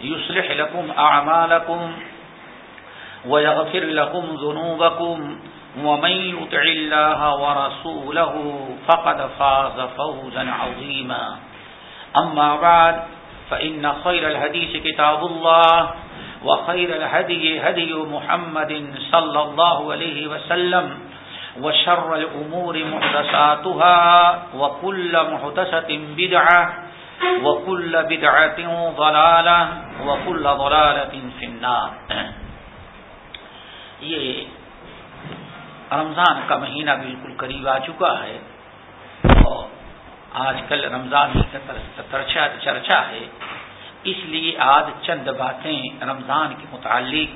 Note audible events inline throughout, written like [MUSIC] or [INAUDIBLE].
يصلح لكم أعمالكم ويغفر لكم ذنوبكم ومن يطع الله ورسوله فقد فاز فوزا عظيما. أما بعد، فإن خير الهديث كتاب الله وخير الهدي هدي محمد صلى الله عليه وسلم وشر الأمور محدثاتها وكل محدثة بدعة وكل بدعة ضلالة وكل ضلالة في النار [CLEARS THROAT] یہ رمضان کا مہینہ بالکل قریب آ چکا ہے اور آج کل رمضان کا چرچا ہے۔ اس لیے آج چند باتیں رمضان کے متعلق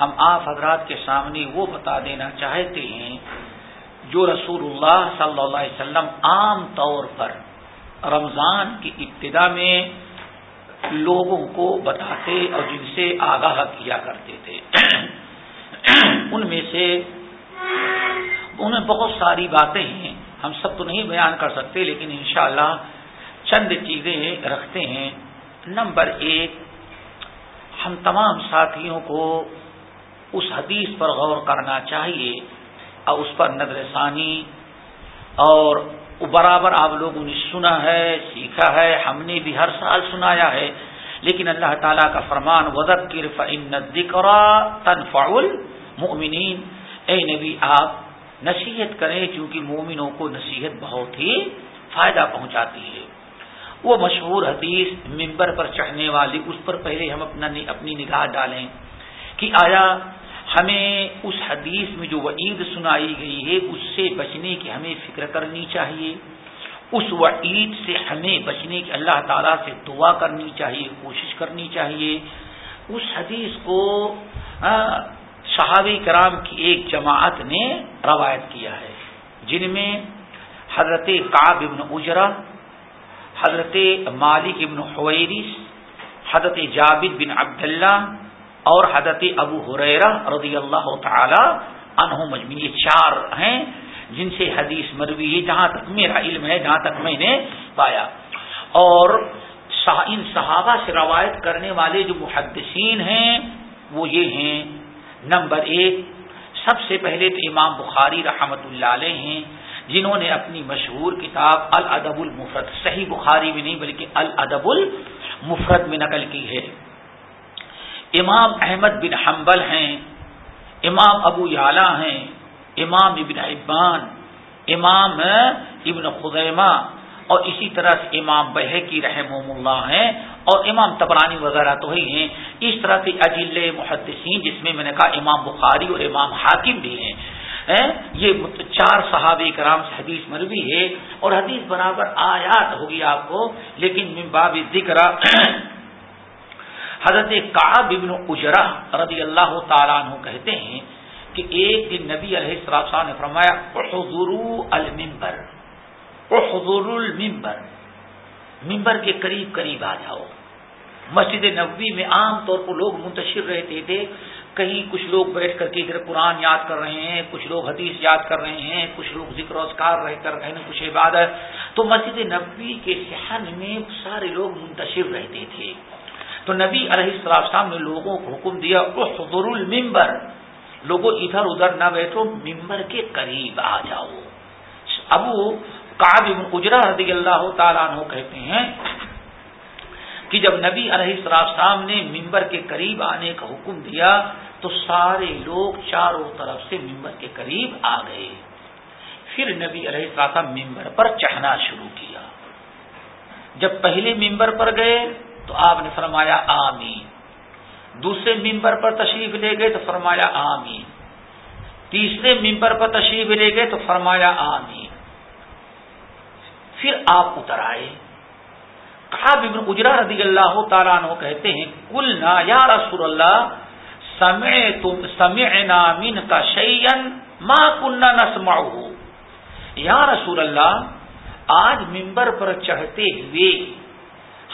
ہم آپ حضرات کے سامنے وہ بتا دینا چاہتے ہیں جو رسول اللہ صلی اللہ علیہ وسلم عام طور پر رمضان کی ابتدا میں لوگوں کو بتاتے اور جن سے آگاہ کیا کرتے تھے۔ [CLEARS THROAT] ان میں سے ان میں بہت ساری باتیں ہیں۔ ہم سب تو نہیں بیان کر سکتے لیکن انشاءاللہ چند چیزیں رکھتے ہیں۔ نمبر ایک، ہم تمام ساتھیوں کو اس حدیث پر غور کرنا چاہیے اور اس پر نظر ثانی اور برابر آپ لوگوں نے سنا ہے، سیکھا ہے، ہم نے بھی ہر سال سنایا ہے۔ لیکن اللہ تعالیٰ کا فرمان وزق تنفعل مومنین اے نبی، آپ نصیحت کریں کیونکہ مومنوں کو نصیحت بہت ہی فائدہ پہنچاتی ہے۔ وہ مشہور حدیث ممبر پر چڑھنے والی اس پر پہلے ہم اپنا اپنی نگاہ ڈالیں کہ آیا ہمیں اس حدیث میں جو وعید سنائی گئی ہے، اس سے بچنے کی ہمیں فکر کرنی چاہیے۔ اس وعید سے ہمیں بچنے کی اللہ تعالیٰ سے دعا کرنی چاہیے، کوشش کرنی چاہیے۔ اس حدیث کو صحابی کرام کی ایک جماعت نے روایت کیا ہے۔ جن میں حضرت کاب ابن اجرا حضرت مالک ابن حویرس حضرت جابد بن عبداللہ اور حضرت ابو حریرہ رضی اللہ تعالی عنہ مجموعی یہ چار ہیں جن سے حدیث مروی ہے، جہاں تک میرا علم ہے، جہاں تک میں نے پایا۔ اور ان صحابہ سے روایت کرنے والے جو محدثین ہیں، وہ یہ ہیں۔ نمبر ایک، سب سے پہلے تو امام بخاری رحمت اللہ علیہ ہیں، جنہوں نے اپنی مشہور کتاب الادب المفرد، صحیح بخاری میں نہیں بلکہ الادب المفرد میں نقل کی ہے۔ امام احمد بن حنبل ہیں، امام ابو یالا ہیں، امام ابن عبان امام ابن خزیمہ اور اسی طرح سے امام بہ کی رحم اللہ ہیں اور امام تبرانی وغیرہ تو ہی ہیں۔ اس طرح سے اجل محدثین، جس میں میں نے کہا امام بخاری اور امام حاکم بھی ہیں۔ یہ چار صحابہ کرام سے حدیث مروی ہے اور حدیث برابر آیات ہوگی آپ کو، لیکن باب ذکر حضرت کعب ابن اجرا رضی اللہ تعالیٰ عنہ کہتے ہیں کہ ایک دن نبی علیہ السلام نے فرمایا حضور المبر حضور المبر ممبر کے قریب قریب آ جاؤ۔ مسجد نبوی میں عام طور پر لوگ منتشر رہتے تھے۔ کہیں کچھ لوگ بیٹھ کر کے ادھر قرآن یاد کر رہے ہیں، کچھ لوگ حدیث یاد کر رہے ہیں، کچھ لوگ ذکر وزکار رہ کر رہے ہیں، کچھ عبادت۔ تو مسجد نبوی کے صحن میں سارے لوگ منتشر رہتے تھے۔ تو نبی علیہ السلام نے لوگوں کو حکم دیا حضر المبر لوگوں ادھر ادھر نہ بیٹھو ممبر کے قریب آ جاؤ۔ ابو کاب اجرا رضی اللہ تعالیٰ عنہ کہتے ہیں کہ جب نبی علیہ السلام نے ممبر کے قریب آنے کا حکم دیا، تو سارے لوگ چاروں طرف سے ممبر کے قریب آ گئے۔ پھر نبی علیہ السلام ممبر پر چڑھنا شروع کیا۔ جب پہلے ممبر پر گئے تو آپ نے فرمایا آمین۔ دوسرے ممبر پر تشریف لے گئے تو فرمایا آمین۔ تیسرے ممبر پر تشریف لے گئے تو فرمایا آمین۔ پھر آپ اتر آئے۔ کہا ابن اجرا رضی اللہ تعالیٰ عنہ کہتے ہیں کل نا یا رسول اللہ سمے تم سمے نامین کا شعین ماں کنہ نسما یا رسول اللہ آج ممبر پر چڑھتے ہوئے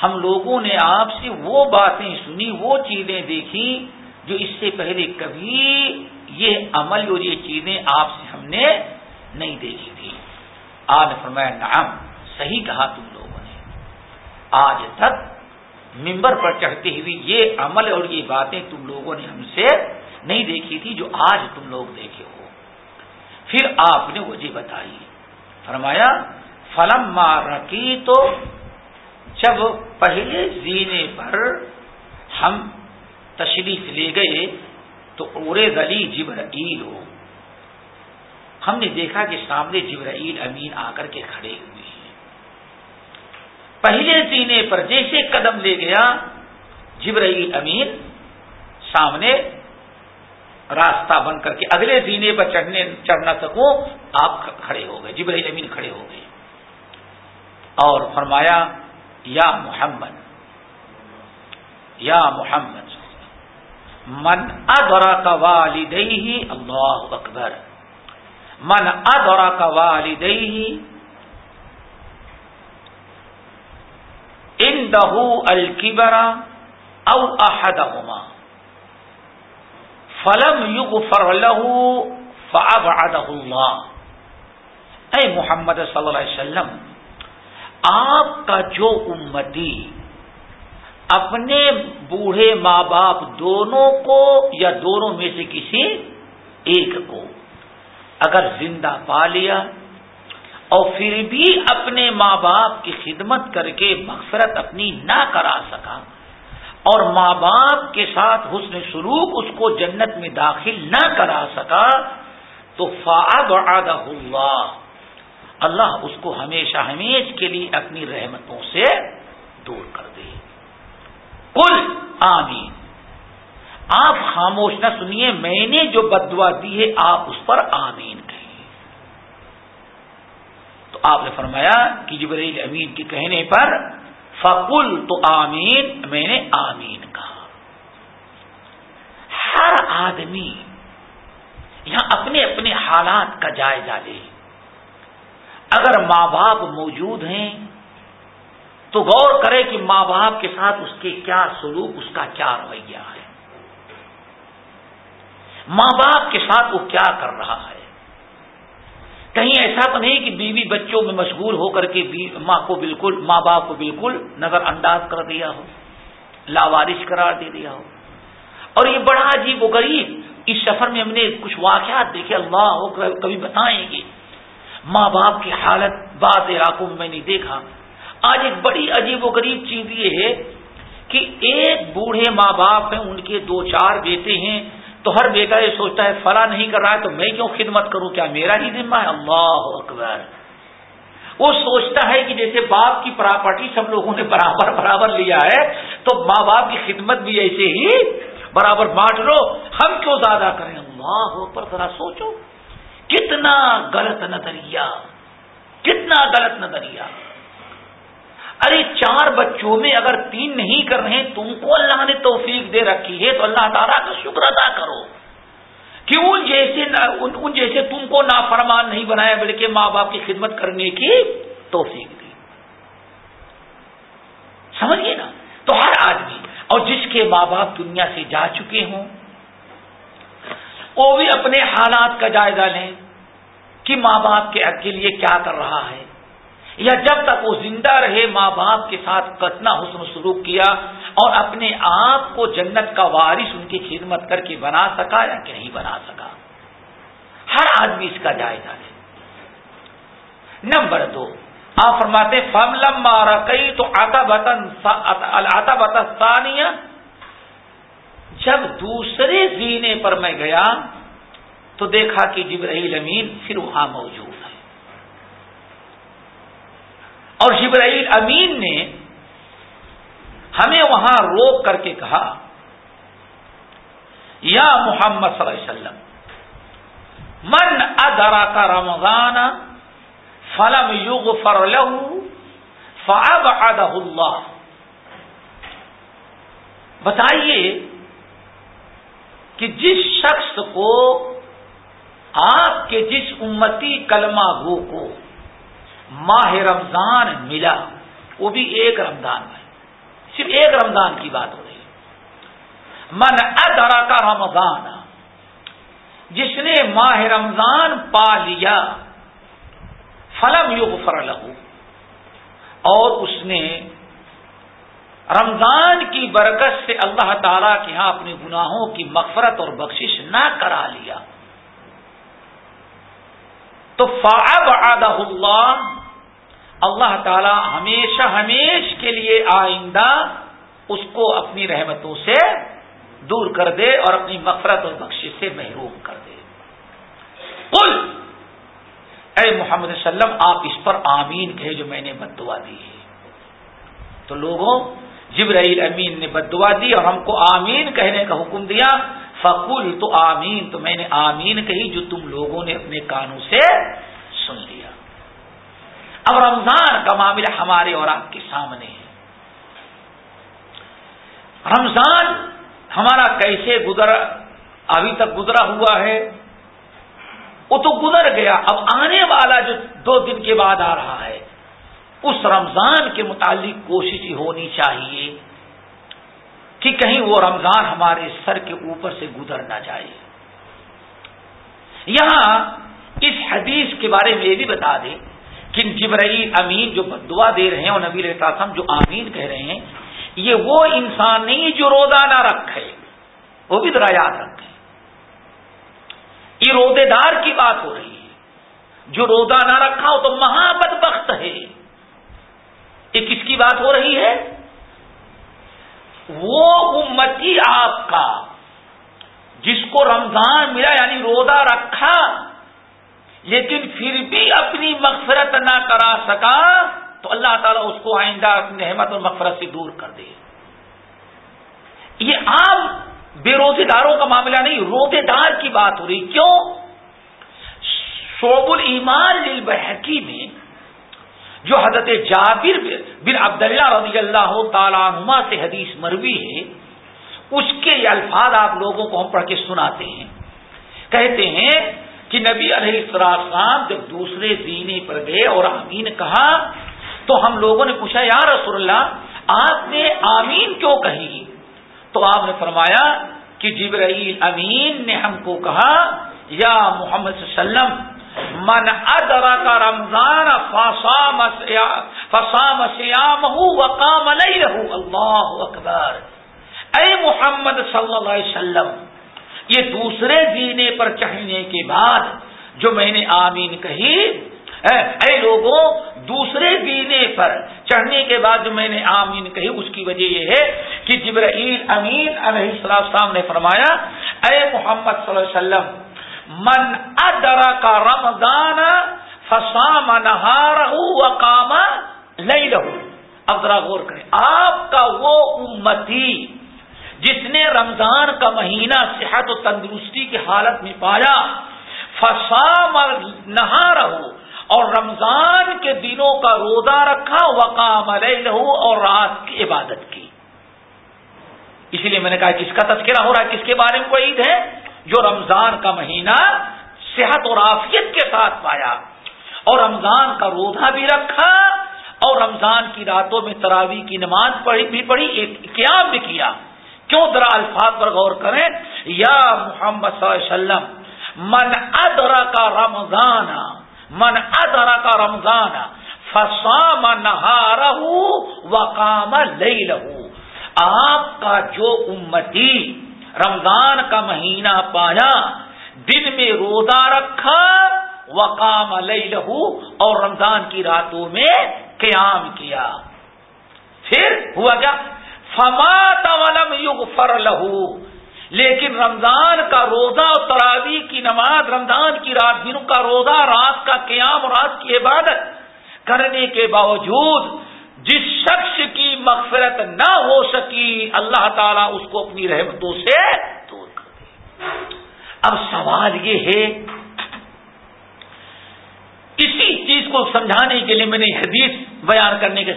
ہم لوگوں نے آپ سے وہ باتیں سنی، وہ چیزیں دیکھی جو اس سے پہلے کبھی یہ عمل اور یہ چیزیں آپ سے ہم نے نہیں دیکھی تھی۔ آج فرمایا، نعم، صحیح کہا تم لوگوں نے۔ آج تک ممبر پر چڑھتے ہوئے یہ عمل اور یہ باتیں تم لوگوں نے ہم سے نہیں دیکھی تھی جو آج تم لوگ دیکھے ہو۔ پھر آپ نے وجہ بتائی۔ فرمایا فلم مار رکی تو جب پہلے زینے پر ہم تشریف لے گئے تو اورے گلی جبرائیل ہو۔ ہم نے دیکھا کہ سامنے جبرائیل امین آ کر کے کھڑے ہوئے ہیں۔ پہلے زینے پر جیسے قدم لے گیا، جبرائیل امین سامنے راستہ بن کر کے اگلے زینے پر چڑھنے، چڑھنا سکوں آپ کھڑے ہو گئے، جبرائیل امین کھڑے ہو گئے۔ اور فرمایا یا محمد یا محمد، من ادورا کا والدئی اللہ اکبر، من ادورا کا والدئی ان دہو الکبرا او احد فلم یوگ فرلہ فاب اللہ اے محمد صلی اللہ علیہ وسلم آپ کا جو امتی اپنے بوڑھے ماں باپ دونوں کو یا دونوں میں سے کسی ایک کو اگر زندہ پا لیا اور پھر بھی اپنے ماں باپ کی خدمت کر کے مغفرت اپنی نہ کرا سکا اور ماں باپ کے ساتھ حسن سلوک اس کو جنت میں داخل نہ کرا سکا تو فعد اللہ اللہ اس کو ہمیشہ ہمیش کے لیے اپنی رحمتوں سے دور کر دے۔ کل آمین۔ آپ خاموش نہ سنیے، میں نے جو بدوا دی ہے، آپ اس پر آمین کہیں۔ تو آپ نے فرمایا کہ جبریل امین کے کہنے پر فقل تو آمین، میں نے آمین کہا۔ ہر آدمی یہاں اپنے اپنے حالات کا جائزہ لے۔ اگر ماں باپ موجود ہیں تو غور کرے کہ ماں باپ کے ساتھ اس کے کیا سلوک، اس کا کیا رویہ ہے۔ ماں باپ کے ساتھ وہ کیا کر رہا ہے۔ کہیں ایسا تو نہیں کہ بیوی بچوں میں مشغول ہو کر کے ماں کو بالکل، ماں باپ کو بالکل نظر انداز کر دیا ہو، لاوارش قرار دے دیا ہو۔ اور یہ بڑا عجیب و غریب اس سفر میں ہم نے کچھ واقعات دیکھے، اللہ ہو، کبھی بتائیں گے۔ ماں باپ کی حالت بعض علاقوں میں میں نے دیکھا۔ آج ایک بڑی عجیب و غریب چیز یہ ہے کہ ایک بوڑھے ماں باپ ہیں، ان کے دو چار بیٹے ہیں، تو ہر بیٹا یہ سوچتا ہے فلا نہیں کر رہا ہے تو میں کیوں خدمت کروں؟ کیا میرا ہی ذمہ ہے؟ اللہ اکبر۔ وہ سوچتا ہے کہ جیسے باپ کی پراپرٹی سب لوگوں نے برابر برابر لیا ہے، تو ماں باپ کی خدمت بھی ایسے ہی برابر بانٹ لو۔ ہم کیوں زیادہ کریں؟ اللہ پر ذرا سوچو۔ کتنا غلط نظریہ، کتنا غلط نظریہ۔ ارے چار بچوں میں اگر تین نہیں کر رہے، تم کو اللہ نے توفیق دے رکھی ہے، تو اللہ تعالیٰ کا شکر ادا کرو۔ کہ ان جیسے ان جیسے تم کو نافرمان نہیں بنایا، بلکہ ماں باپ کی خدمت کرنے کی توفیق دی۔ سمجھیے نا؟ تو ہر آدمی، اور جس کے ماں باپ دنیا سے جا چکے ہوں وہ بھی اپنے حالات کا جائزہ لیں کہ ماں باپ کے حق کے لیے کیا کر رہا ہے یا جب تک وہ زندہ رہے ماں باپ کے ساتھ کتنا حسن سلوک کیا اور اپنے آپ کو جنت کا وارث ان کی خدمت کر کے بنا سکا یا کہ نہیں بنا سکا۔ ہر آدمی اس کا جائزہ لے۔ نمبر دو، آپ فرماتے فم مارا کئی تو آتا بتن آتا بتن ثانیہ جب دوسرے زینے پر میں گیا تو دیکھا کہ جبرائیل امین پھر وہاں موجود ہے۔ اور جبرائیل امین نے ہمیں وہاں روک کر کے کہا، یا محمد صلی اللہ علیہ وسلم، من ادرا کا رمضان فلم یوگ فر لہو فاب اللہ بتائیے کہ جس شخص کو آپ کے جس امتی کلمہ گو کو ماہ رمضان ملا، وہ بھی ایک رمضان میں۔ صرف ایک رمضان کی بات ہو رہی ہے۔ من ادرا کا رمضان، جس نے ماہ رمضان پا لیا، فلم یوگ فر اور اس نے رمضان کی برکت سے اللہ تعالی کے ہاں اپنے گناہوں کی مغفرت اور بخشش نہ کرا لیا۔ تو فعب آدہ اللہ اللہ تعالی ہمیشہ ہمیش کے لیے آئندہ اس کو اپنی رحمتوں سے دور کر دے اور اپنی مغفرت اور بخشش سے محروم کر دے۔ قل، اے محمد وسلم، آپ اس پر آمین کہے جو میں نے بدوا دی ہے۔ تو لوگوں جبرائیل امین نے بدوا دی اور ہم کو آمین کہنے کا حکم دیا۔ فقول تو آمین، تو میں نے آمین کہی جو تم لوگوں نے اپنے کانوں سے سن لیا۔ اب رمضان کا معاملہ ہمارے اور آپ کے سامنے ہے۔ رمضان ہمارا کیسے گزر ابھی تک گزرا ہوا ہے۔ وہ تو گزر گیا، اب آنے والا جو دو دن کے بعد آ رہا ہے۔ اس رمضان کے متعلق کوشش ہونی چاہیے کہ کہیں وہ رمضان ہمارے سر کے اوپر سے گزر نہ جائے۔ یہاں اس حدیث کے بارے میں یہ بھی بتا دیں کہ جبرئی امین جو دعا دے رہے ہیں اور نبی السلام جو آمین کہہ رہے ہیں، یہ وہ انسان نہیں جو روزہ نہ رکھے، وہ بھی ذرا یاد رکھے یہ رودے دار کی بات ہو رہی ہے۔ جو روزہ نہ رکھا ہو تو مہابت بخت ہے۔ یہ کس کی بات ہو رہی ہے؟ وہ امتی آپ کا، جس کو رمضان ملا یعنی روزہ رکھا، لیکن پھر بھی اپنی مغفرت نہ کرا سکا، تو اللہ تعالیٰ اس کو آئندہ اپنی اور مغفرت سے دور کر دے۔ یہ عام بے روزے داروں کا معاملہ نہیں، روزے دار کی بات ہو رہی۔ کیوں؟ شعب المان بحقی میں جو حضرت جابر بن عبداللہ رضی اللہ تعالیٰ نما سے حدیث مروی ہے، اس کے یہ الفاظ آپ لوگوں کو ہم پڑھ کے سناتے ہیں۔ کہتے ہیں کہ نبی علیہ السلام جب دوسرے زینے پر گئے اور آمین کہا، تو ہم لوگوں نے پوچھا، یا رسول اللہ، آپ نے آمین کیوں کہی؟ تو آپ نے فرمایا کہ جبرائیل امین نے ہم کو کہا، یا محمد صلی اللہ علیہ وسلم من ادرا کا رمضان فسام سیام وقام رہو اللہ اکبر. اے محمد صلی اللہ علیہ وسلم، یہ دوسرے زینے پر چڑھنے کے بعد جو میں نے آمین کہی، اے لوگوں، دوسرے دینے پر چڑھنے کے بعد جو میں نے آمین کہی، اس کی وجہ یہ ہے کہ جبرائیل امین علیہ السلام نے فرمایا، اے محمد صلی اللہ علیہ وسلم من ادرا کا رمضان فسام نہار کام لئی رہو اب ذرا غور کریں، آپ کا وہ امتی جس نے رمضان کا مہینہ صحت و تندرستی کی حالت میں پایا فسام نہا رہو اور رمضان کے دنوں کا روزہ رکھا، وقام علیہ لہو اور رات کی عبادت کی۔ اس لیے میں نے کہا، کس کا تذکرہ ہو رہا ہے؟ کس کے بارے میں کوئی عید ہے؟ جو رمضان کا مہینہ صحت اور آفیت کے ساتھ پایا اور رمضان کا روزہ بھی رکھا اور رمضان کی راتوں میں تراوی کی نماز پڑھی بھی پڑھی، ایک قیام بھی کیا۔ کیوں ذرا الفاظ پر غور کریں؟ یا محمد صلی اللہ علیہ وسلم، من ادرا کا رمضان، من ادرا کا رمضان فسام نہارہ وقام لئی آپ کا جو امتی رمضان کا مہینہ پایا، دن میں روزہ رکھا، وقام لہو اور رمضان کی راتوں میں قیام کیا۔ پھر ہوا کیا؟ فما ولم یوگ فر لہو۔ لیکن رمضان کا روزہ اور تراوی کی نماز، رمضان کی رات، دنوں کا روزہ، رات کا قیام رات کی عبادت کرنے کے باوجود جس شخص کی مغفرت نہ ہو سکی، اللہ تعالیٰ اس کو اپنی رحمتوں سے دور کر دے۔ اب سوال یہ ہے، اسی چیز کو سمجھانے کے لیے میں نے حدیث بیان کرنے کے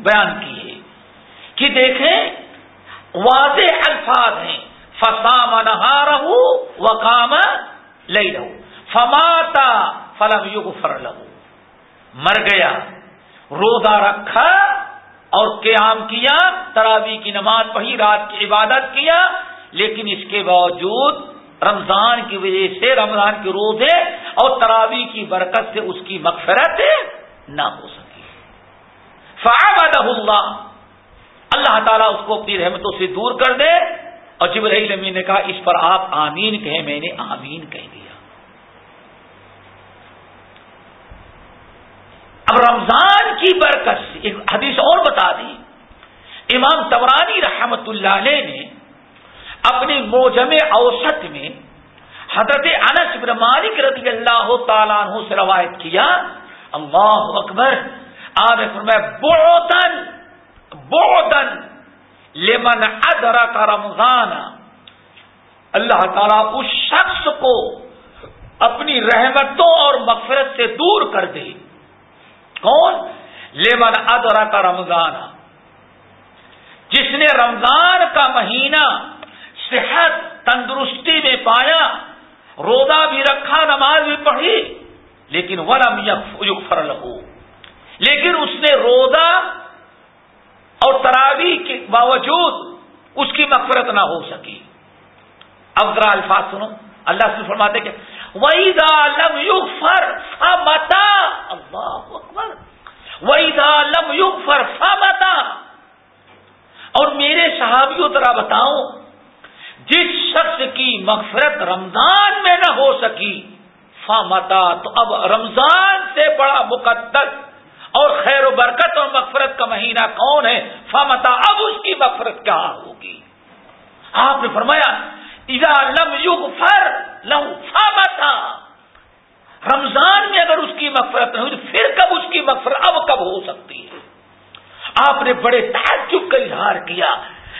بیان کی ہے کہ دیکھیں، واضح الفاظ ہیں۔ فسام نہا رہو و کام لے رہو فماتا فلم یوگ فر لہو مر گیا، روزہ رکھا اور قیام کیا تراوی کی نماز پڑھی، رات کی عبادت کیا، لیکن اس کے باوجود رمضان کی وجہ سے، رمضان کے روزے اور تراوی کی برکت سے اس کی مغفرت نہ ہو سکی۔ فعبد اللہ اللہ تعالیٰ اس کو اپنی رحمتوں سے دور کر دے۔ اور جبرائیل امین نے کہا، اس پر آپ آمین کہیں، میں نے آمین کہہ دیا۔ اب رمضان کی برکت سے ایک حدیث اور بتا دی۔ امام تبرانی رحمت اللہ علیہ نے اپنی موجم اوسط میں حضرت انس بن مالک رضی اللہ تعالیٰ عنہ سے روایت کیا، اللہ اکبر آج میں بوتن بوتن لمن ادرا رمضان۔ اللہ تعالیٰ اس شخص کو اپنی رحمتوں اور مغفرت سے دور کر دے۔ کون؟ لیمن ادرا کا رمضان۔ جس نے رمضان کا مہینہ صحت تندرستی میں پایا، روزہ بھی رکھا، نماز بھی پڑھی، لیکن ورم یق فرل ہو لیکن اس نے روزہ اور تراوی کے باوجود اس کی مغفرت نہ ہو سکی۔ اب ذرا الفاظ سنو۔ اللہ سے فرماتے کہ وہی دا لم یوگ فر فتا اللہ اکبر وہی دا لم یوگ فر فتا اور میرے صحابیوں ذرا بتاؤں، جس شخص کی مغفرت رمضان میں نہ ہو سکی فامتا تو اب رمضان سے بڑا مقدس اور خیر و برکت اور مغفرت کا مہینہ کون ہے؟ فامتا اب اس کی مغفرت کہاں ہوگی؟ آپ نے فرمایا اذا لم یوگ فر لہو رمضان میں اگر اس کی مغفرت نہیں ہوئی تو پھر کب اس کی مغفرت اب کب ہو سکتی ہے؟ آپ نے بڑے تعجب کا اظہار کیا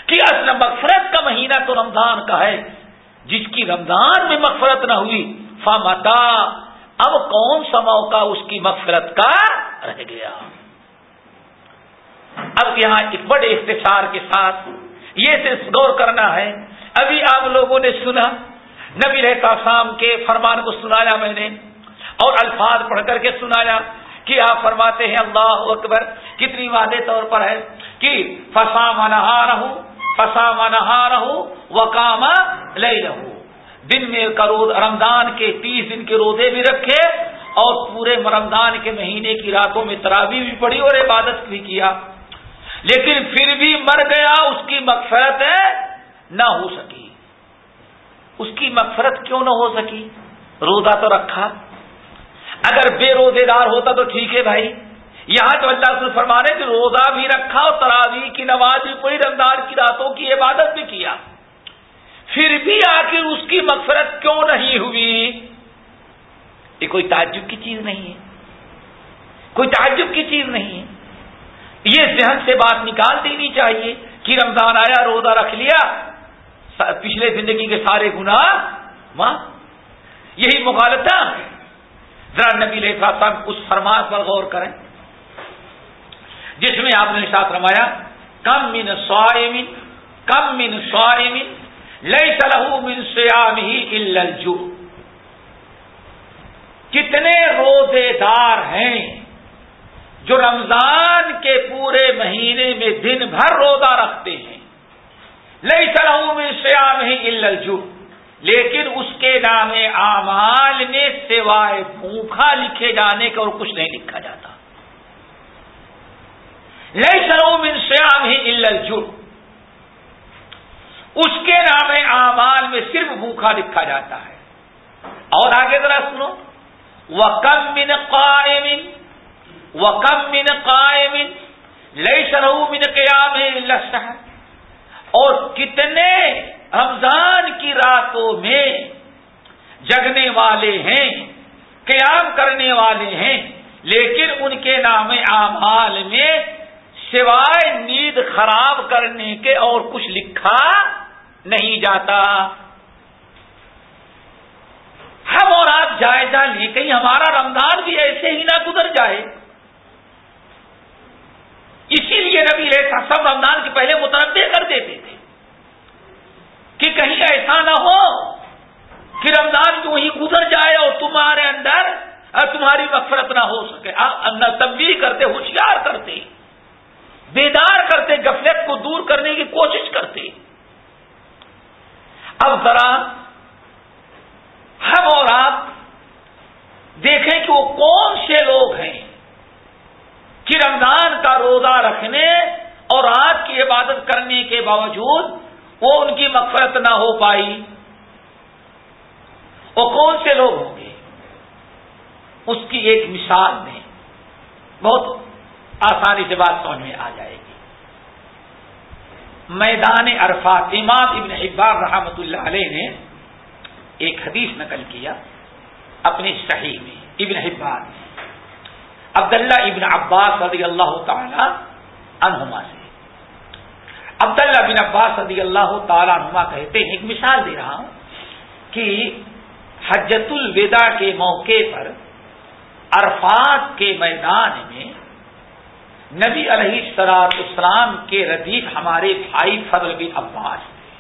کہ اصل مغفرت کا مہینہ تو رمضان کا ہے۔ جس کی رمضان میں مغفرت نہ ہوئی فامتا اب کون سا موقع اس کی مغفرت کا رہ گیا۔ اب یہاں ایک بڑے اختصار کے ساتھ یہ صرف غور کرنا ہے ابھی آپ لوگوں نے سنا، نبی رہتا شام کے فرمان کو سنایا میں نے اور الفاظ پڑھ کر کے سنایا کہ آپ فرماتے ہیں، اللہ اکبر، کتنی واضح طور پر ہے کہ فسا منہا رہو فسا منہا رہو وہ کام لے رہو دن میں روز، رمضان کے تیس دن کے روزے بھی رکھے اور پورے رمضان کے مہینے کی راتوں میں ترابی بھی پڑی اور عبادت بھی کیا۔ لیکن پھر بھی مر گیا، اس کی مغفرت نہ ہو سکی۔ اس کی مغفرت کیوں نہ ہو سکی؟ روزہ تو رکھا۔ اگر بے روزے دار ہوتا تو ٹھیک ہے بھائی۔ یہاں تو اللہ سے فرمانے کہ روزہ بھی رکھا اور تراوی کی نماز بھی پڑی رمضان کی راتوں کی عبادت بھی کیا۔ پھر بھی آخر اس کی مغفرت کیوں نہیں ہوئی؟ یہ کوئی تعجب کی چیز نہیں ہے۔ کوئی تعجب کی چیز نہیں ہے۔ یہ ذہن سے بات نکال دینی چاہیے کہ رمضان آیا، روزہ رکھ لیا پچھلے زندگی کے سارے گنا ماں یہی مغالتا ہے ذرا نبی لکھا صاحب اس فرمان پر غور کریں۔ جس میں آپ نے ساتھ رمایا کم من سوائمن کم من سوائمن لئی سلح من سیام ہی الجو کتنے روزے دار ہیں جو رمضان کے پورے مہینے میں دن بھر روزہ رکھتے ہیں۔ لئی سلح من سیام ہی الجو لیکن اس کے نام اعمال میں سوائے بھوکھا لکھے جانے کا اور کچھ نہیں لکھا جاتا. لئی سلو من سیام ہی الجو اس کے نام اعمال میں صرف بھوکھا لکھا جاتا ہے. اور آگے ذرا سنو. و کم من قائم و کم من قائم لئی سرو من قیام اور کتنے رمضان کی راتوں میں جگنے والے ہیں، قیام کرنے والے ہیں، لیکن ان کے نام اعمال میں سوائے نیند خراب کرنے کے اور کچھ لکھا نہیں جاتا۔ ہم اور آپ جائزہ لے کہیں ہمارا رمضان بھی ایسے ہی نہ گزر جائے۔ اسی لیے نبی ایسا سب رمضان کے پہلے متنوع کر دیتے تھے کہ کہیں ایسا نہ ہو کہ رمضان جو ہی گزر جائے اور تمہارے اندر تمہاری مفرت نہ ہو سکے۔ ہاں، نہ تبدیلی کرتے، ہوشیار کرتے، بیدار کرتے گفلت کو دور کرنے کی کوشش کرتے۔ اب ذرا ہم اور آپ دیکھیں کہ وہ کون سے لوگ ہیں کہ رمضان کا روزہ رکھنے اور رات کی عبادت کرنے کے باوجود وہ ان کی مغفرت نہ ہو پائی۔ وہ کون سے لوگ ہوں گے؟ اس کی ایک مثال میں بہت آسانی سے بات سمجھ میں آ جائے گی۔ میدان عرفات امام ابن اقبال رحمت اللہ علیہ نے ایک حدیث نقل کیا اپنی صحیح میں، ابن حبان عبداللہ ابن عباس رضی اللہ تعالی عنہما سے۔ عبداللہ بن عباس رضی اللہ تعالی عنہما کہتے ہیں، ایک مثال دے رہا ہوں کہ حجت الوداع کے موقع پر عرفات کے میدان میں نبی علیہ سرات اسلام کے ردیف ہمارے بھائی فضل بن عباس تھے۔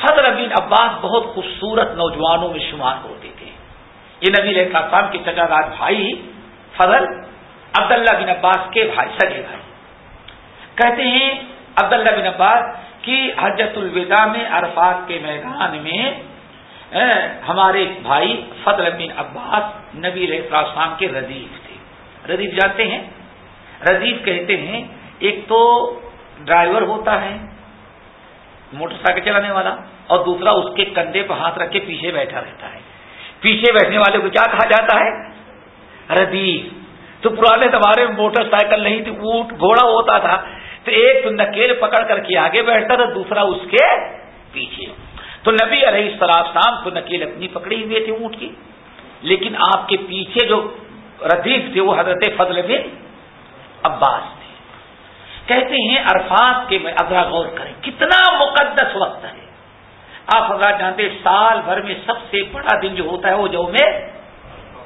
فضل بن عباس بہت خوبصورت نوجوانوں میں شمار ہوتے تھے۔ یہ نبی علیہ السلام کے چچا بھائی فضل عبداللہ بن عباس کے بھائی، سگے بھائی۔ کہتے ہیں عبداللہ بن عباس کی حجت الوداع میں عرفات کے میدان میں ہمارے بھائی فضل بن عباس نبی علیہ السلام کے ردیف تھے۔ ردیف جانتے ہیں؟ ردیف کہتے ہیں، ایک تو ڈرائیور ہوتا ہے، موٹر سائیکل چلانے والا، اور دوسرا اس کے کندھے پہ ہاتھ رکھ کے پیچھے بیٹھا رہتا ہے۔ پیچھے بیٹھنے والے کو کیا کہا جاتا ہے؟ ردیف۔ تو پرانے زمانے میں موٹر سائیکل نہیں تھی، اونٹ، گھوڑا ہوتا تھا۔ تو ایک تو نکیل پکڑ کر کے آگے بیٹھتا تھا، دوسرا اس کے پیچھے۔ تو نبی علیہ السلام تو نکیل اپنی پکڑی ہوئے تھے اونٹ کی۔ لیکن آپ کے پیچھے جو ردیف تھے، وہ حضرت فضل بن عباس تھے۔ کہتے ہیں، عرفات کے میں ابرا غور کریں، کتنا مقدس وقت ہے۔ آپ حضرات جانتے سال بھر میں سب سے بڑا دن جو ہوتا ہے، وہ جو میں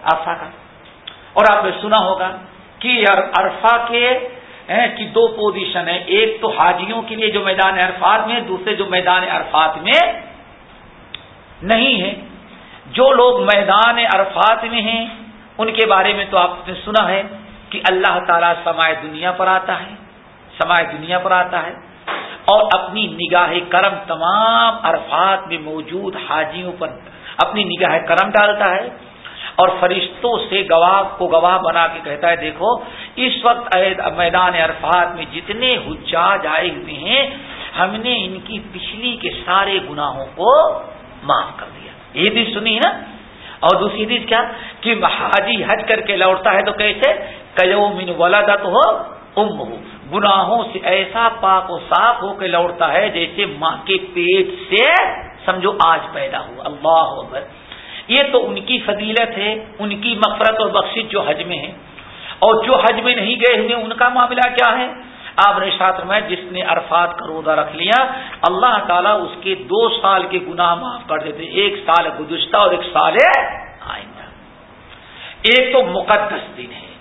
آفا کا۔ اور آپ نے سنا ہوگا کہ عرفا کے کی دو پوزیشن ہے ایک تو حاجیوں کے لیے جو میدان عرفات میں، دوسرے جو میدان عرفات میں نہیں ہے۔ جو لوگ میدان عرفات میں ہیں، ان کے بارے میں تو آپ نے سنا ہے کہ اللہ تعالیٰ سمائے دنیا پر آتا ہے، سمائے دنیا پر آتا ہے۔ اور اپنی نگاہ کرم تمام عرفات میں موجود حاجیوں پر اپنی نگاہ کرم ڈالتا ہے۔ اور فرشتوں سے گواہ کو گواہ بنا کے کہتا ہے، دیکھو، اس وقت میدان عرفات میں جتنے حجاج آئے ہوئے ہیں، ہم نے ان کی پچھلی کے سارے گناہوں کو معاف کر دیا۔ یہ بھی سنی نا؟ اور دوسری چیز کیا؟ کہ حاجی حج کر کے لوٹتا ہے تو کیسے؟ کلو من ولادت ہو ام ہو گناہوں سے ایسا پاک و صاف ہو کے لوٹتا ہے جیسے ماں کے پیٹ سے، سمجھو، آج پیدا ہوا۔ اللہ یہ تو ان کی فضیلت ہے، ان کی مفرت اور بخش جو حج میں ہے۔ اور جو حج میں نہیں گئے ہوئے، ان کا معاملہ کیا ہے؟ آپ نے شاطر میں جس نے عرفات کا روزہ رکھ لیا، اللہ تعالیٰ اس کے دو سال کے گناہ معاف کر دیتے ایک سال گزشتہ اور ایک سال آئندہ۔ ایک تو مقدس دن ہے۔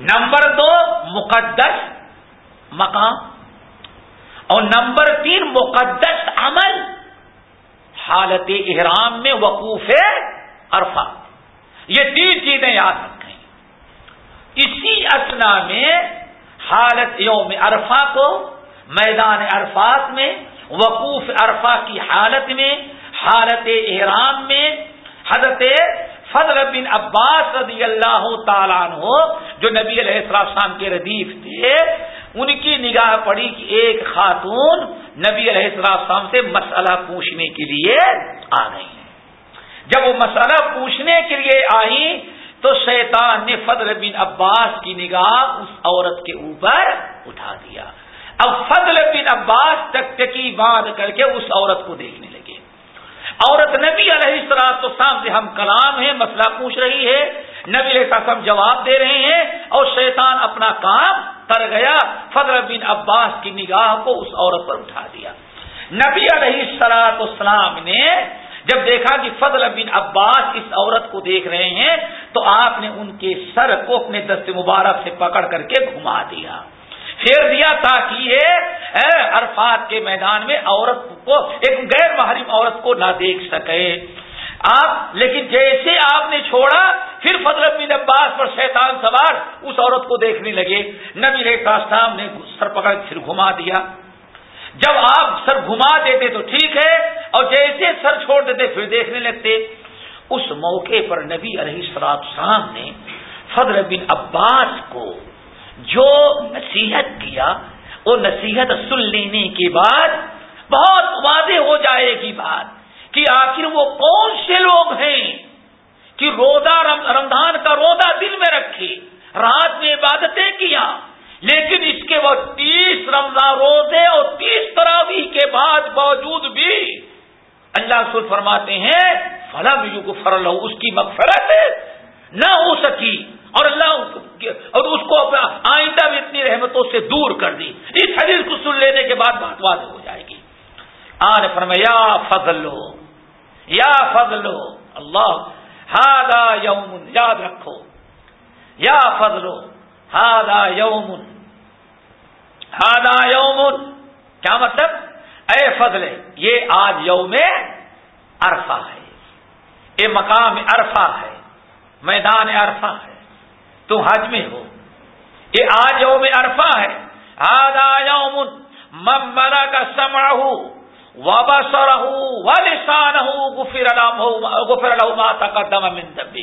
نمبر دو، مقدس مقام۔ اور نمبر تین، مقدس عمل۔ حالت احرام میں وقوف عرفہ۔ یہ تین چیزیں یاد رکھیں۔ اسی اسنا میں حالت یوم عرفہ کو، میدان عرفات میں، وقوف عرفہ کی حالت میں، حالت احرام میں حضرت فضل بن عباس رضی اللہ تعالیٰ عنہ، جو نبی علیہ السلام کے ردیف تھے ان کی نگاہ پڑی کہ ایک خاتون نبی علیہ السلام سے مسئلہ پوچھنے کے لیے آ گئی جب وہ مسئلہ پوچھنے کے لیے آئی تو شیطان نے فضل بن عباس کی نگاہ اس عورت کے اوپر اٹھا دیا۔ اب فضل بن عباس تک ٹکی باندھ کر کے اس عورت کو دیکھنے لگے۔ عورت نبی علیہ السلام تو سام سے ہم کلام ہے مسئلہ پوچھ رہی ہے، نبی علیہ السلام جواب دے رہے ہیں اور شیطان اپنا کام کر گیا، فضل بن عباس کی نگاہ کو اس عورت پر اٹھا دیا۔ نبی علیہ السلاط اسلام نے جب دیکھا کہ فضل بن عباس اس عورت کو دیکھ رہے ہیں، تو آپ نے ان کے سر کو اپنے دست مبارک سے پکڑ کر کے گھما دیا۔ پھیر دیا تاکہ یہ عرفات کے میدان میں عورت کو، ایک غیر محرم عورت کو نہ دیکھ سکے۔ آپ، لیکن جیسے آپ نے چھوڑا، پھر فضل بن عباس پر شیطان سوار اس عورت کو دیکھنے لگے۔ نبی ریخام نے سر پکڑ پھر گھما دیا۔ جب آپ سر گھما دیتے تو ٹھیک ہے، اور جیسے سر چھوڑ دیتے پھر دیکھنے لگتے۔ اس موقع پر نبی علیہ سراب شام نے فضل بن عباس کو جو نصیحت کیا وہ نصیحت سن لینے کے بعد بہت واضح ہو جائے گی بات۔ کہ آخر وہ کون سے لوگ ہیں کہ روزہ رمضان کا روزہ دل میں رکھے، رات میں عبادتیں کیا، لیکن اس کے وہ تیس رمضان روزے اور تیس تراوی کے بعد باوجود بھی اللہ سر فرماتے ہیں، فلم یو کو فرل اس کی مغفرت نہ ہو سکی اور اللہ اور اس کو اپنا آئندہ بھی اتنی رحمتوں سے دور کر دی۔ اس حدیث کو سن لینے کے بعد بات واضح ہو جائے گی۔ آن فرمایا فضل لو یا فضل اللہ ہادا یومن یاد رکھو۔ یا فضلو ہادا یومن ہادا یومن کیا مطلب؟ اے فضل، یہ آج یوم عرفہ ہے۔ یہ مقام عرفہ ہے، میدان عرفہ ہے۔ تم حج میں ہو۔ یہ آج یوم عرفہ ہے۔ آدھا یوم ممرا کا سمڑ وبسر و لسان گفر گفر ماتا کا دم منتبی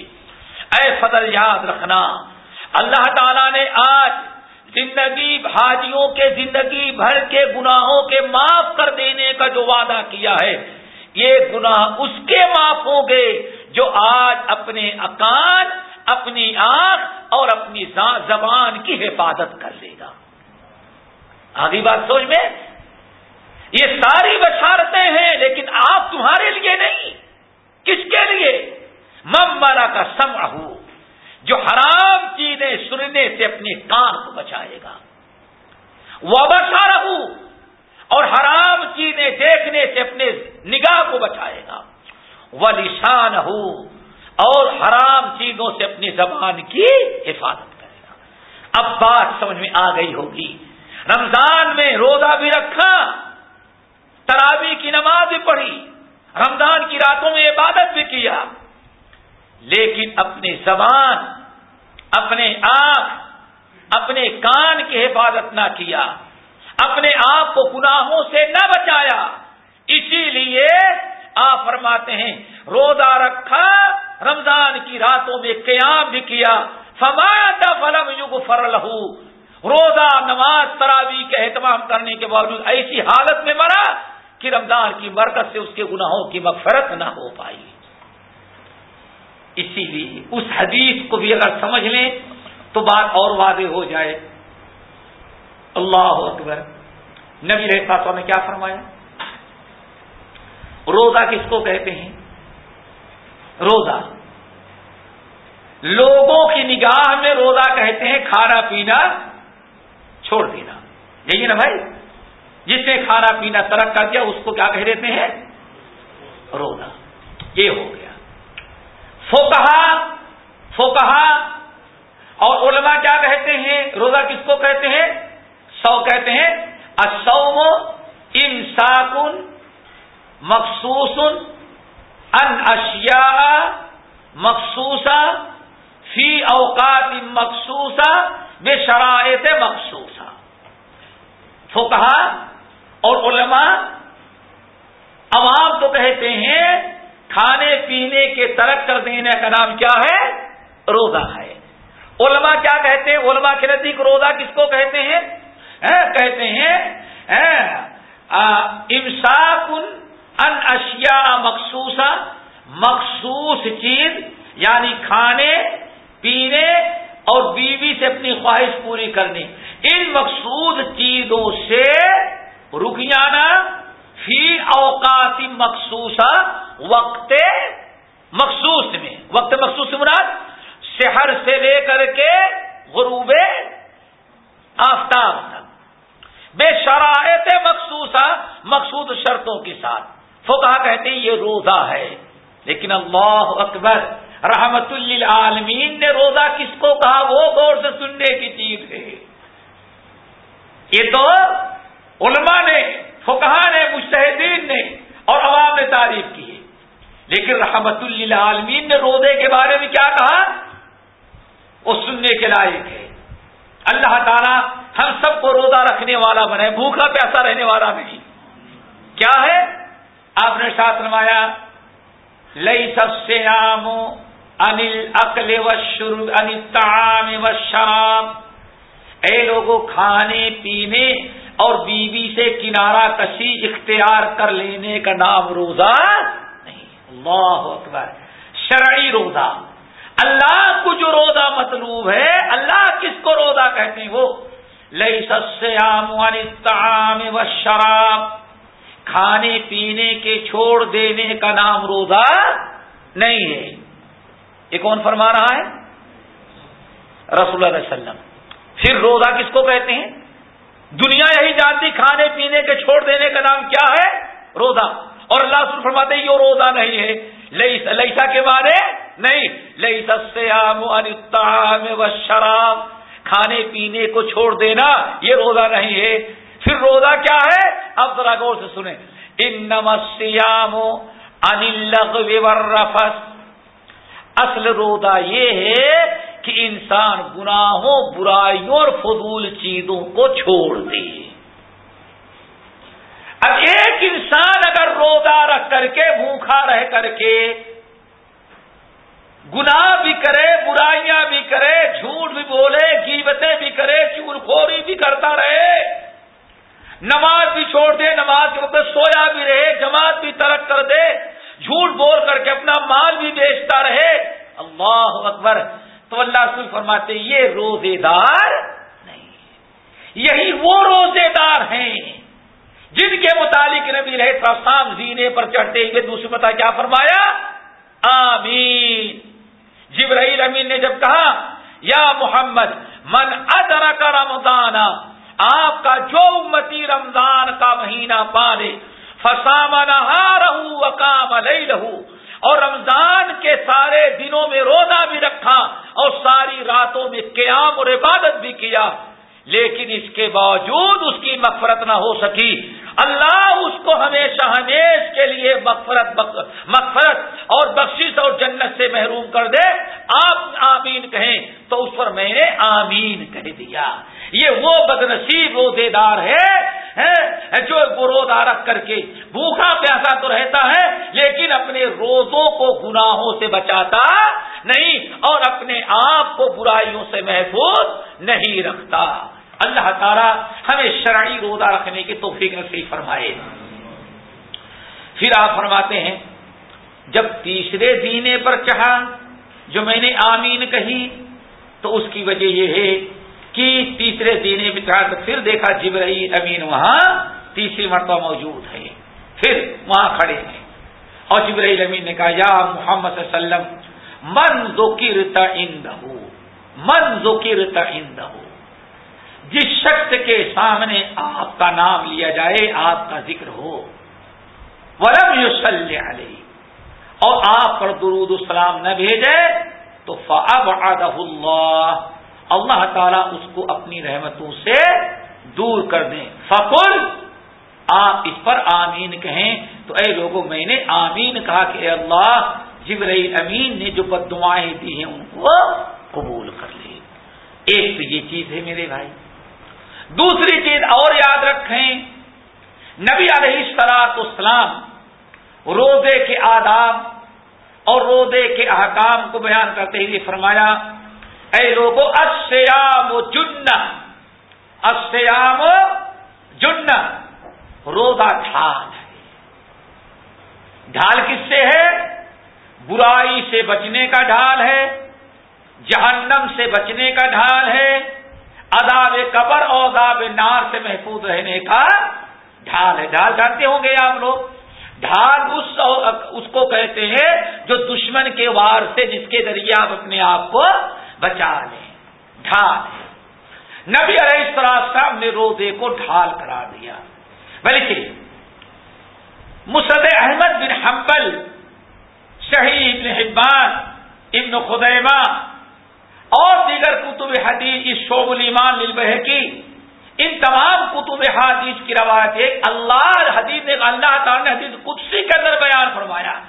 اے فضل یاد رکھنا، اللہ تعالی نے آج زندگی بھاجیوں کے، زندگی بھر کے گناہوں کے معاف کر دینے کا جو وعدہ کیا ہے، یہ گناہ اس کے معاف ہوں گے جو آج اپنے اکان، اپنی آنکھ اور اپنی زبان کی حفاظت کر لے گا۔ آگی بات سوچ میں؟ یہ ساری بشارتیں ہیں، لیکن آپ تمہارے لیے نہیں۔ کس کے لیے؟ ممبرا کا سم جو حرام چیزیں سننے سے اپنے کان کو بچائے گا۔ وہ بسا رہو اور حرام چیزیں دیکھنے سے اپنے نگاہ کو بچائے گا۔ وہ نشان ہو اور حرام چیزوں سے اپنی زبان کی حفاظت کرے گا۔ اب بات سمجھ میں آ گئی ہوگی۔ رمضان میں روزہ بھی رکھا تراوی کی نماز بھی پڑھی، رمضان کی راتوں میں عبادت بھی کیا۔ لیکن اپنی زبان، اپنے آپ اپنے کان کی حفاظت نہ کیا۔ اپنے آپ کو گناہوں سے نہ بچایا۔ اسی لیے آپ فرماتے ہیں، روزہ رکھا، رمضان کی راتوں میں قیام بھی کیا۔ فماتا فلم یوگ فر لہو روزہ، نماز تراوی کے اہتمام کرنے کے باوجود ایسی حالت میں مرا کہ رمضان کی مرکز سے اس کے گناہوں کی مغفرت نہ ہو پائی۔ اسی لیے اس حدیث کو بھی اگر سمجھ لیں تو بات اور واضح ہو جائے۔ اللہ اکبر۔ نبی رہتا نے کیا فرمایا؟ روزہ کس کو کہتے ہیں؟ روزہ۔ لوگوں کی نگاہ میں روزہ کہتے ہیں کھانا پینا چھوڑ دینا۔ یہی نا بھائی؟ جس نے کھانا پینا ترک کر دیا، اس کو کیا کہہ دیتے ہیں؟ روزہ یہ ہو گیا۔ فوکہ فوکہ اور علماء کیا کہتے ہیں؟ روزہ کس کو کہتے ہیں؟ سو کہتے ہیں۔ اصوم انساکن مخصوص ان اشیاء مخصوصہ فی اوقات مخصوصہ بے شرائط مخصوصہ تو کہا اور علماء عوام تو کہتے ہیں کھانے پینے کے ترک کر دینے کا نام کیا ہے؟ روزہ ہے۔ علماء کیا کہتے ہیں؟ علماء کے نزدیک روزہ کس کو کہتے ہیں؟ کہتے ہیں امساک ان اشیاء مخصوصہ، مخصوص چیز یعنی کھانے، پینے اور بیوی سے اپنی خواہش پوری کرنے ان مقصود چیزوں سے رک جانا فی اوقات مخصوص وقت مخصوص میں۔ وقت مخصوص مراد شہر سے لے کر کے غروب آفتاب تک۔ بے شرائط مخصوص مقصود شرطوں کے ساتھ۔ فقہ کہتے ہیں یہ روزہ ہے۔ لیکن اللہ اکبر، رحمت للعالمین نے روزہ کس کو کہا؟ وہ غور سے سننے کی چیز ہے۔ یہ تو علماء نے فکہ نے مشتحدین نے اور عوام نے تعریف کی ہے۔ لیکن رحمت اللہ عالمین نے روزے کے بارے میں کیا کہا؟ وہ سننے کے لائق ہے۔ اللہ تعالیٰ ہم سب کو روزہ رکھنے والا بنے، بھوکا پیسہ رہنے والا نہیں۔ کیا ہے؟ آپ نے ساتھ نمایا لئی سب سے عام انل اکل و شروع انل تام و شراب اے لوگوں کھانے، پینے اور بیوی سے کنارہ کشی اختیار کر لینے کا نام روزہ نہیں اللہ اکبر۔ شرعی روزہ۔ اللہ کو جو روزہ مطلوب ہے، اللہ کس کو روزہ کہتے ہیں وہ؟ لئی سسیام تعام و شراب کھانے پینے کے چھوڑ دینے کا نام روزہ نہیں ہے۔ یہ کون فرما رہا ہے؟ رسول اللہ علیہ وسلم۔ پھر روزہ کس کو کہتے ہیں؟ دنیا یہی جانتی کھانے پینے کے چھوڑ دینے کا نام کیا ہے؟ روزہ۔ اور اللہ سن فرماتے یہ روزہ نہیں ہے۔ لئیسا کے بارے نہیں۔ لئی سیام و شراب کھانے پینے کو چھوڑ دینا یہ روزہ نہیں ہے۔ پھر روزہ کیا ہے؟ اب ذرا غور سے سنیں۔ ان نمسیام رفس اصل روزہ یہ ہے کہ انسان گناہوں، برائیوں اور فضول چیزوں کو چھوڑ دے۔ اب ایک انسان اگر روزہ رکھ کر کے، بھوکھا رہ کر کے گناہ بھی کرے، برائیاں بھی کرے، جھوٹ بھی بولے گیبتیں بھی کرے چور خوری بھی کرتا رہے، نماز بھی چھوڑ دے، نماز کے وقت سویا بھی رہے، جماعت بھی ترک کر دے، جھوٹ بول کر کے اپنا مال بھی بیچتا رہے، اللہ اکبر تو اللہ رسول فرماتے یہ روزے دار نہیں یہی وہ روزے دار ہیں جن کے متعلق نبی رہے سام زینے پر چڑھتے ہوئے دوسری پتا کیا فرمایا؟ آمین۔ جبرائیل امین نے جب کہا، یا محمد، من ادر کا رمضان، آپ کا جو امتی رمضان کا مہینہ پالے فسام رہو کام لئی رہو اور رمضان کے سارے دنوں میں روزہ بھی رکھا اور ساری راتوں میں قیام اور عبادت بھی کیا۔ لیکن اس کے باوجود اس کی مغفرت نہ ہو سکی۔ اللہ اس کو ہمیشہ ہمیش کے لیے مغفرت مغفرت اور بخشش اور جنت سے محروم کر دے۔ آپ آمین کہیں تو اس پر میں نے آمین کہہ دیا۔ یہ وہ بدنصیب روزے دار ہے جو روزہ رکھ کر کے بھوکھا پیاسا تو رہتا ہے، لیکن اپنے روزوں کو گناہوں سے بچاتا نہیں اور اپنے آپ کو برائیوں سے محفوظ نہیں رکھتا۔ اللہ تعالیٰ ہمیں شرعی روزہ رکھنے کی توفیق نصیب فرمائے۔ پھر آپ فرماتے ہیں، جب تیسرے دینے پر چڑھا، جو میں نے آمین کہی، تو اس کی وجہ یہ ہے کہ تیسرے دینے میں تو پھر دیکھا جبرئی امین وہاں تیسری مرتبہ موجود ہے۔ پھر وہاں کھڑے ہیں۔ اور جبرئی امین نے کہا، یا محمد صلی اللہ علیہ وسلم، من ذکر دہو من ذکر دہو جس شخص کے سامنے آپ کا نام لیا جائے، آپ کا ذکر ہو۔ ورم یو علیہ۔ اور آپ پر درود السلام نہ بھیجے تو فب اللہ اللہ تعالیٰ اس کو اپنی رحمتوں سے دور کر دیں۔ فقل، آپ اس پر آمین کہیں۔ تو اے لوگوں، میں نے آمین کہا کہ اے اللہ، جبرائیل امین نے جو بد دعائیں دی ہیں، ان کو قبول کر لی ایک تو یہ چیز ہے میرے بھائی۔ دوسری چیز اور یاد رکھیں، نبی علیہ سلاط اسلام روزے کے آداب اور روزے کے احکام کو بیان کرتے ہوئے فرمایا اے لوگوں اسیام جن اسیام جن روزہ ڈھال ہے۔ ڈھال کس سے ہے؟ برائی سے بچنے کا ڈھال ہے، جہنم سے بچنے کا ڈھال ہے اداب قبر اور اداب نار سے محفوظ رہنے کا ڈھال ہے۔ ڈھال جانتے ہوں گے آپ لوگ؟ ڈھال اس اس کو کہتے ہیں جو دشمن کے وار سے، جس کے ذریعے آپ اپنے آپ کو بچا لیں ڈھال نبی علیہ السلام صاحب نے روزے کو ڈھال کرا دیا۔ بلکہ مسد احمد بن حنبل، شہید ابن حبان، ابن خدیمہ اور دیگر کتب حدیث اس شعب المان للبہ کی ان تمام کتب حدیث کی روایت ہے۔ اللہ حدیث نے اللہ تعالیٰ نے حدیث قدسی کے اندر بیان فرمایا۔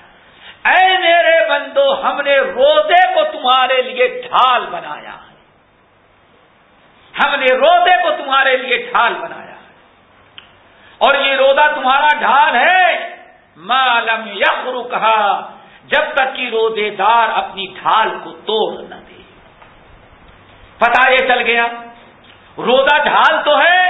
اے میرے بندو، ہم نے روزے کو تمہارے لیے ڈھال بنایا ہم نے روزے کو تمہارے لیے ڈھال بنایا اور یہ روزہ تمہارا ڈھال ہے۔ معلوم یخرو کہا جب تک کہ روزے دار اپنی ڈھال کو توڑ نہ دے۔ پتا یہ چل گیا، روزہ ڈھال تو ہے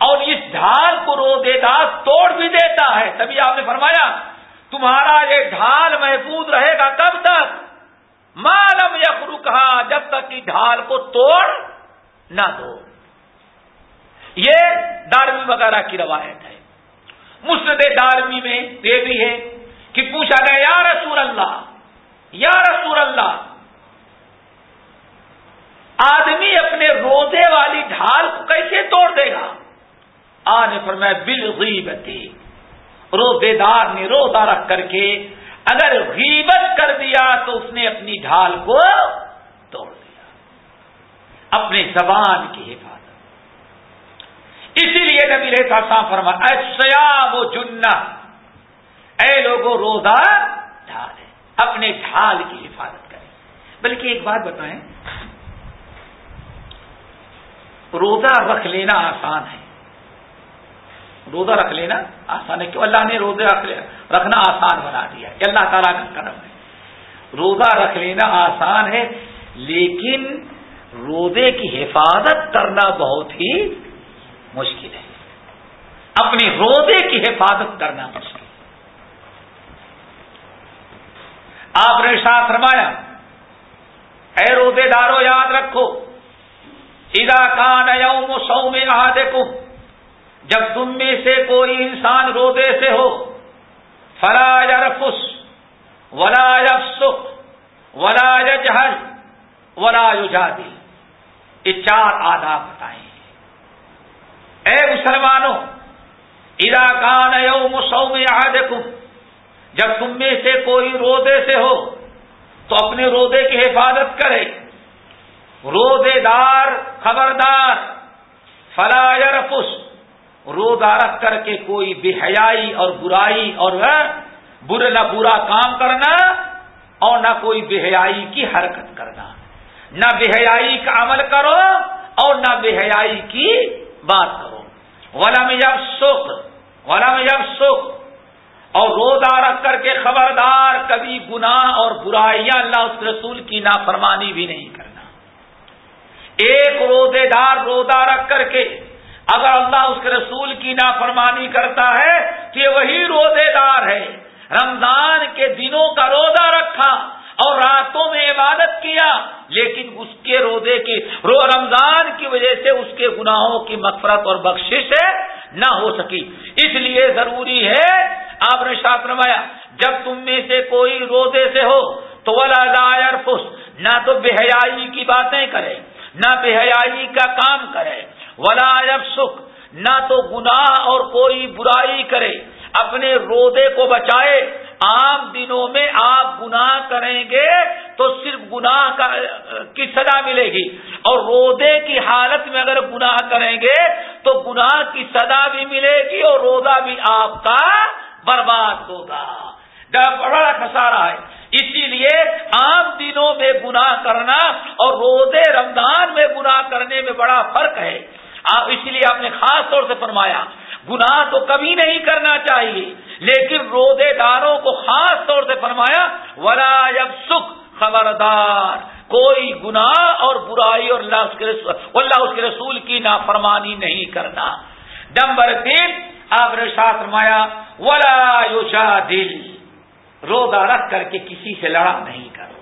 اور اس ڈھال کو روزے دار توڑ بھی دیتا ہے۔ تبھی آپ نے فرمایا تمہارا یہ ڈھال محفوظ رہے گا کب تک؟ معلوم یخرو کہا جب تک کہ ڈھال کو توڑ نہ دو۔ یہ دارمی وغیرہ کی روایت ہے۔ مسند دارمی میں یہ بھی ہے کہ پوچھا گیا، یا رسول اللہ، یا رسول اللہ، آدمی اپنے روزے والی ڈھال کو کیسے توڑ دے گا؟ آنے پر میں بل غیبتی روزے دار نے روزہ رکھ کر کے اگر غیبت کر دیا تو اس نے اپنی ڈھال کو توڑ دیا۔ اپنے زبان کی حفاظت۔ اسی لیے نبی رہتا سا فرما سیام و جنا اے لوگوں روزہ ڈھال ہے اپنے ڈھال کی حفاظت کریں۔ بلکہ ایک بات بتائیں، روزہ رکھ لینا آسان ہے۔ روزہ رکھ لینا آسان ہے کیوں؟ اللہ نے روزہ رکھنا آسان بنا دیا ہے اللہ تعالیٰ کا کرم ہے۔ روزہ رکھ لینا آسان ہے، لیکن روزے کی حفاظت کرنا بہت ہی مشکل ہے۔ اپنے روزے کی حفاظت کرنا مشکل۔ آپ نے ساتھ فرمایا، اے روزے دارو، یاد رکھو ادا کان یوم سو میں دیکھو جب تم میں سے کوئی انسان روزے سے ہو، فلا یرفس ولا یفسق ولا یجہر ولا یجادل۔ یہ چار آداب بتائیں۔ اے مسلمانوں ادا کان یوم سو میں جب تم میں سے کوئی روزے سے ہو، تو اپنے روزے کی حفاظت کرے۔ روزے دار، خبردار فلاس روزہ رکھ کر کے کوئی بے حیائی اور برائی اور برے نہ برا کام کرنا اور نہ کوئی بے حیائی کی حرکت کرنا۔ نہ بے حیائی کا عمل کرو اور نہ بے حیائی کی بات کرو۔ ولم یب سکھ ولم یب سکھ اور روزہ رکھ کر کے خبردار، کبھی گناہ اور برائیاں اللہ اس رسول کی نافرمانی بھی نہیں کرنا۔ ایک روزے دار روزہ رکھ کر کے اگر اللہ اس کے رسول کی نافرمانی کرتا ہے تو یہ وہی روزے دار ہے، رمضان کے دنوں کا روزہ رکھا اور راتوں میں عبادت کیا، لیکن اس کے روزے کی، رو رمضان کی وجہ سے اس کے گناہوں کی مغفرت اور بخشش نہ ہو سکی۔ اس لیے ضروری ہے، آپ نے شاپ رمایا جب تم میں سے کوئی روزے سے ہو تو ولا نہ تو بے حیائی کی باتیں کرے، نہ بے حیائی کا کام کرے۔ ولا سکھ نہ تو گناہ اور کوئی برائی کرے، اپنے رودے کو بچائے، عام دنوں میں آپ گناہ کریں گے تو صرف گناہ کی سزا ملے گی۔ اور رودے کی حالت میں اگر گناہ کریں گے تو گناہ کی سزا بھی ملے گی اور روزہ بھی آپ کا برباد ہوگا۔ بڑا خسارا ہے۔ اسی لیے عام دنوں میں گناہ کرنا اور روزے رمضان میں گناہ کرنے میں بڑا فرق ہے۔ اسی لیے آپ نے خاص طور سے فرمایا، گناہ تو کبھی نہیں کرنا چاہیے، لیکن روزے داروں کو خاص طور سے فرمایا، ولا جب سکھ خبردار۔ کوئی گناہ اور برائی اور اللہ اس کے رسول، اللہ اس کے رسول کی نافرمانی نہیں کرنا۔ نمبر تین، آپ نے ساتھ فرمایا، ولا یوشا دل روزہ رکھ کر کے کسی سے لڑا نہیں کرو۔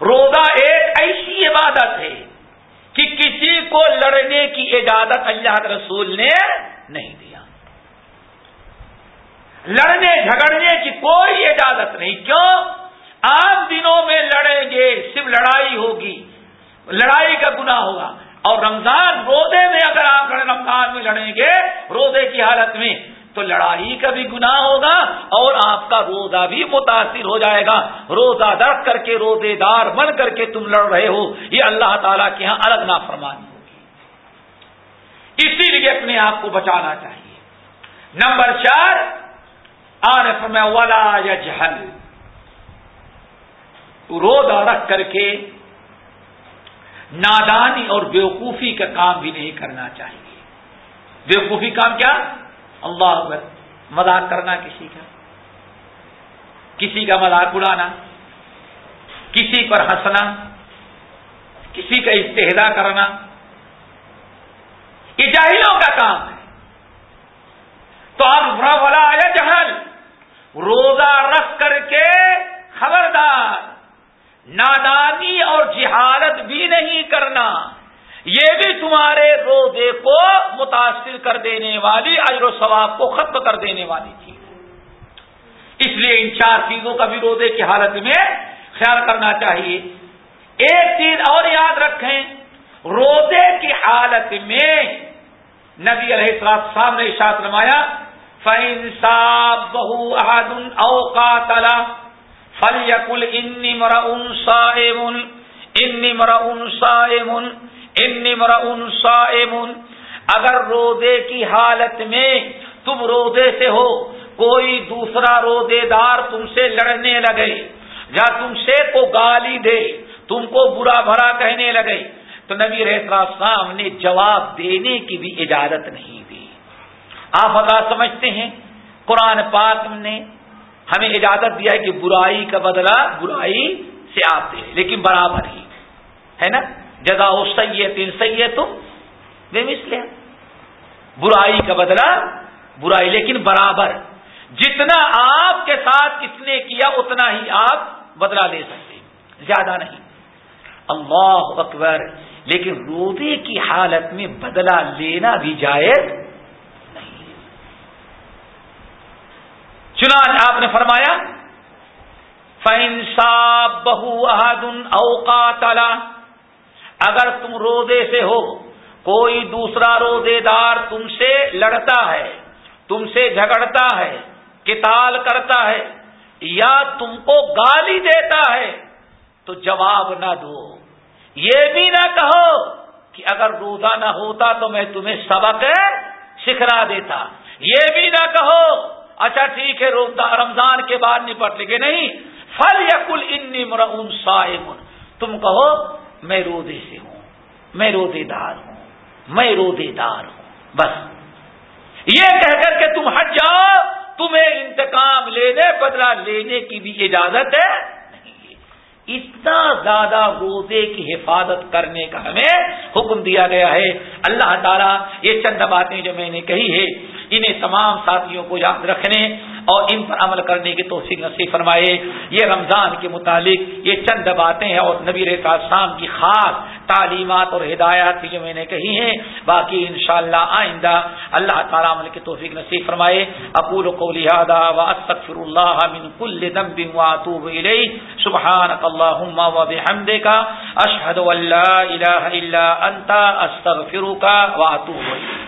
روزہ ایک ایسی عبادت ہے کہ کسی کو لڑنے کی اجازت اللہ کے رسول نے نہیں دیا۔ لڑنے جھگڑنے کی کوئی اجازت نہیں۔ کیوں؟ عام دنوں میں لڑیں گے، صرف لڑائی ہوگی۔ لڑائی کا گناہ ہوگا۔ اور رمضان روزے میں اگر آپ رمضان میں لڑیں گے، روزے کی حالت میں تو لڑائی کا بھی گناہ ہوگا اور آپ کا روزہ بھی متاثر ہو جائے گا۔ روزہ درد کر کے روزے دار بن کر کے تم لڑ رہے ہو، یہ اللہ تعالیٰ کے یہاں الگ نافرمانی ہوگی۔ اسی لیے اپنے آپ کو بچانا چاہیے۔ نمبر چار آر میں ولا یا جہل روزہ رکھ کر کے نادانی اور بیوقوفی کا کام بھی نہیں کرنا چاہیے۔ بیوقوفی کام کیا؟ اللہ اکبر، مذاق کرنا کسی کا کسی کا مذاق اڑانا، کسی پر ہنسنا، کسی کا استحدا کرنا، یہ جاہلوں کا کام ہے۔ تو آپ بلا آیا جہل روزہ رکھ کر کے خبردار، نادانی اور جہالت بھی نہیں کرنا۔ یہ بھی تمہارے روزے کو متاثر کر دینے والی، اجر و ثواب کو ختم کر دینے والی چیز اس لیے ان چار چیزوں کا بھی روزے کی حالت میں خیال کرنا چاہیے۔ ایک چیز اور یاد رکھیں، روزے کی حالت میں نبی علیہ السلام صاحب نے اشاعت نمایا فن صاحب بہو احدن اوقا تلا فل یقل ان مرا ان سائمن ان مرا ان سائمن ان اگر روزے کی حالت میں تم روزے سے ہو، کوئی دوسرا روزے دار تم سے لڑنے لگے، یا تم سے کو گالی دے، تم کو برا بھرا کہنے لگے، تو نبی رحت نے جواب دینے کی بھی اجازت نہیں دی۔ آپ اگر سمجھتے ہیں، قرآن پاک نے ہمیں اجازت دیا ہے کہ برائی کا بدلہ برائی سے آپ دے لیکن برابر ہی، ہے نا؟ جگہ ہو سی تین سی تم بے مسلے برائی کا بدلہ، برائی لیکن برابر۔ جتنا آپ کے ساتھ کس نے کیا، اتنا ہی آپ بدلا لے سکتے زیادہ نہیں۔ اللہ اکبر۔ لیکن روزے کی حالت میں بدلا لینا بھی جائز نہیں۔ چنانچہ آپ نے فرمایا فنصاب بہو احدن اوقات اگر تم روزے سے ہو، کوئی دوسرا روزے دار تم سے لڑتا ہے، تم سے جھگڑتا ہے، کتال کرتا ہے، یا تم کو گالی دیتا ہے، تو جواب نہ دو۔ یہ بھی نہ کہو کہ اگر روزہ نہ ہوتا تو میں تمہیں سبق سکھلا دیتا۔ یہ بھی نہ کہو اچھا ٹھیک ہے رمضان کے بعد نپٹ لے گے نہیں فل یا کل ان تم کہو میں رودے سے ہوں، میں رودے دار ہوں، میں رودے دار ہوں، بس۔ یہ کہہ کر کے تم ہٹ جاؤ، تمہیں انتقام لینے بدلا لینے کی بھی اجازت ہے اتنا زیادہ روزے کی حفاظت کرنے کا ہمیں حکم دیا گیا ہے۔ اللہ تعالیٰ، یہ چند باتیں جو میں نے کہی ہے انہیں تمام ساتھیوں کو یاد رکھنے۔ اور ان پر عمل کرنے کی توفیق نصیب فرمائے۔ یہ رمضان کے متعلق یہ چند باتیں ہیں اور نبی شام کی خاص تعلیمات اور ہدایات جو میں نے کہی ہیں۔ باقی انشاءاللہ آئندہ اللہ تعالیٰ عمل کی توفیق نصیب فرمائے۔ اقول کو لہٰذا و استغفر اللہ من کل ذنب واتوب الیہ۔ سبحانک اللہم و بحمدک۔ اشہد ان لا الہ الا انت، استغفرک واتوب الیہ